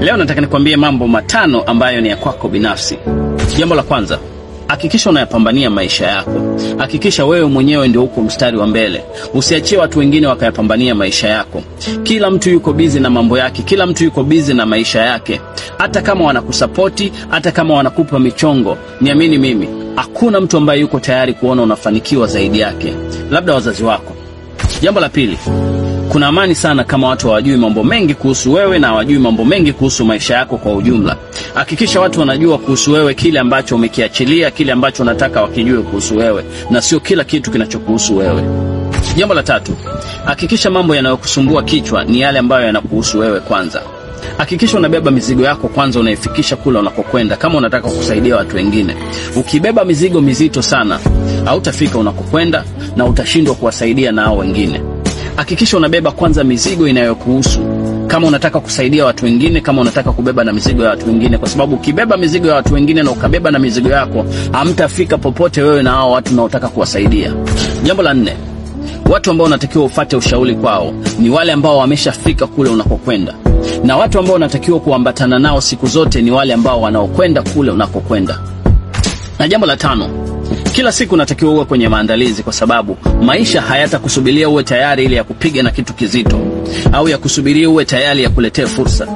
Leo nataka nikwambie mambo matano ambayo ni ya kwako binafsi. Jambo la kwanza, hakikisha unayapambania maisha yako. Hakikisha wewe mwenyewe ndio uko mstari wa mbele, usiachie watu wengine wakayapambania maisha yako. Kila mtu yuko bizi na mambo yake, kila mtu yuko bizi na maisha yake. Hata kama wanakusapoti, hata kama wanakupa michongo, niamini mimi, hakuna mtu ambaye yuko tayari kuona unafanikiwa zaidi yake, labda wazazi wako. Jambo la pili, kuna amani sana kama watu hawajui mambo mengi kuhusu wewe na hawajui mambo mengi kuhusu maisha yako kwa ujumla. Hakikisha watu wanajua kuhusu wewe kile ambacho umekiachilia, kile ambacho unataka wakijue kuhusu wewe, na sio kila kitu kinachokuhusu wewe. Jambo la tatu, hakikisha mambo yanayokusumbua kichwa ni yale ambayo yanakuhusu wewe kwanza. Hakikisha unabeba mizigo yako kwanza, unaifikisha kule unakokwenda, kama unataka kusaidia watu wengine. Ukibeba mizigo mizito sana, hautafika unakokwenda na utashindwa kuwasaidia nao wengine. Hakikisha unabeba kwanza mizigo inayokuhusu kama unataka kusaidia watu wengine, kama unataka kubeba na mizigo ya watu wengine, kwa sababu ukibeba mizigo ya watu wengine na ukabeba na mizigo yako, hamtafika popote wewe na hao watu unaotaka kuwasaidia. Jambo la nne, watu ambao unatakiwa ufate ushauri kwao ni wale ambao wameshafika kule unakokwenda, na watu ambao unatakiwa kuambatana nao siku zote ni wale ambao wanaokwenda kule unakokwenda. Na jambo la tano, kila siku natakiwa uwe kwenye maandalizi, kwa sababu maisha hayatakusubiria uwe tayari ili ya kupiga na kitu kizito au ya kusubiria uwe tayari ya kuletea fursa.